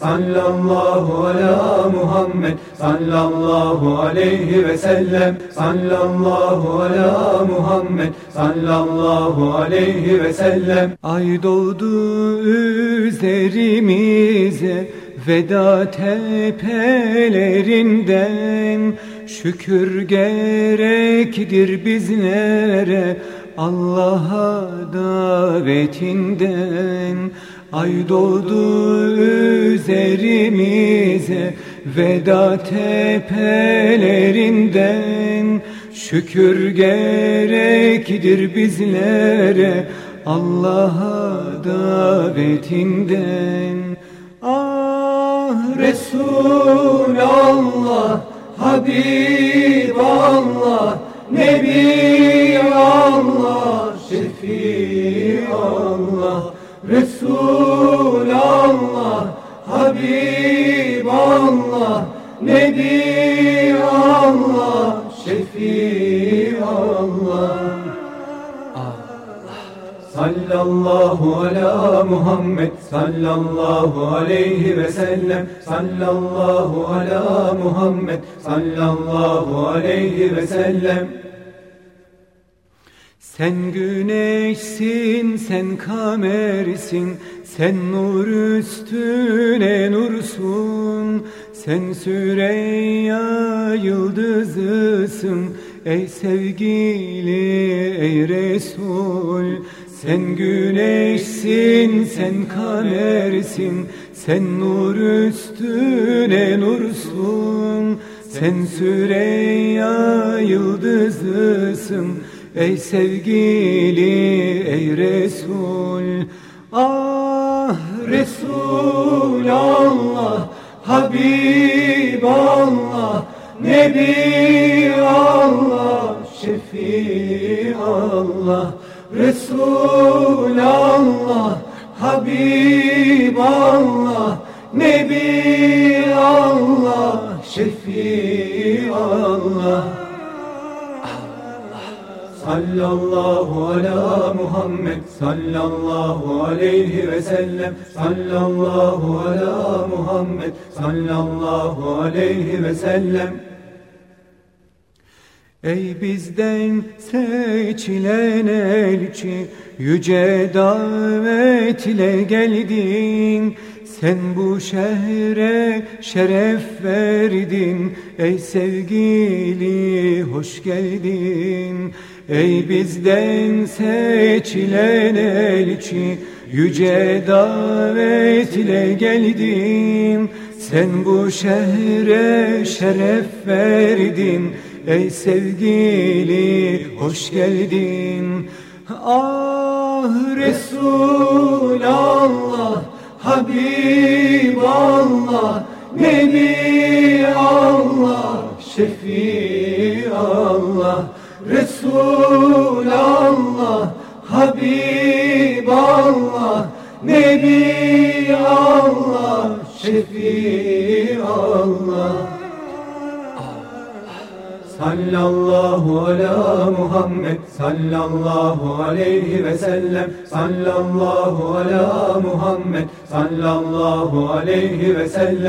Sallallahu ala Muhammed sallallahu aleyhi ve sellem. Sallallahu ala Muhammed sallallahu aleyhi ve sellem. Ay doğdu üzerimize veda tepelerinden. Şükür gerektir bizlere Allah'a davetinden Ay doğdu üzerimize Veda tepelerinden. Şükür gerektir bizlere Allah'a davetinden. Ah Resulallah Habiballah Nebi Allah Şefi Allah Allah. Sallallahu ala Muhammed sallallahu aleyhi ve sellem. Sallallahu ala Muhammed sallallahu aleyhi ve sellem. Sen güneşsin, sen kamersin, sen nur üstüne nursun, sen Süreyya yıldızısın, ey sevgili, ey Resul. Sen güneşsin, sen kamersin, sen nur üstüne nursun, sen Süreyya yıldızısın, Ey sevgili ey Resul. Ah Resul Allah Habib Allah Nebi Allah Şefi Allah Resul Allah Habib Allah Nebi Allah Şefi Allah Sallallahu ala Muhammed sallallahu aleyhi ve sellem. Sallallahu ala Muhammed sallallahu aleyhi ve sellem. Ey bizden seçilen elçi Yüce davetle geldin Sen bu şehre şeref verdin Ey sevgili hoş geldin. Ey bizden seçilen elçi Yüce davetle geldim Sen bu şehre şeref verdin Ey sevgili hoş geldin. Ah Resulallah Habiballah Nebi Allah Şefi Allah Resulallah Habiballah Nebi Allah Şefi Sallallahu ala Muhammed sallallahu aleyhi ve sellem. Sallallahu ala Muhammed sallallahu aleyhi ve sellem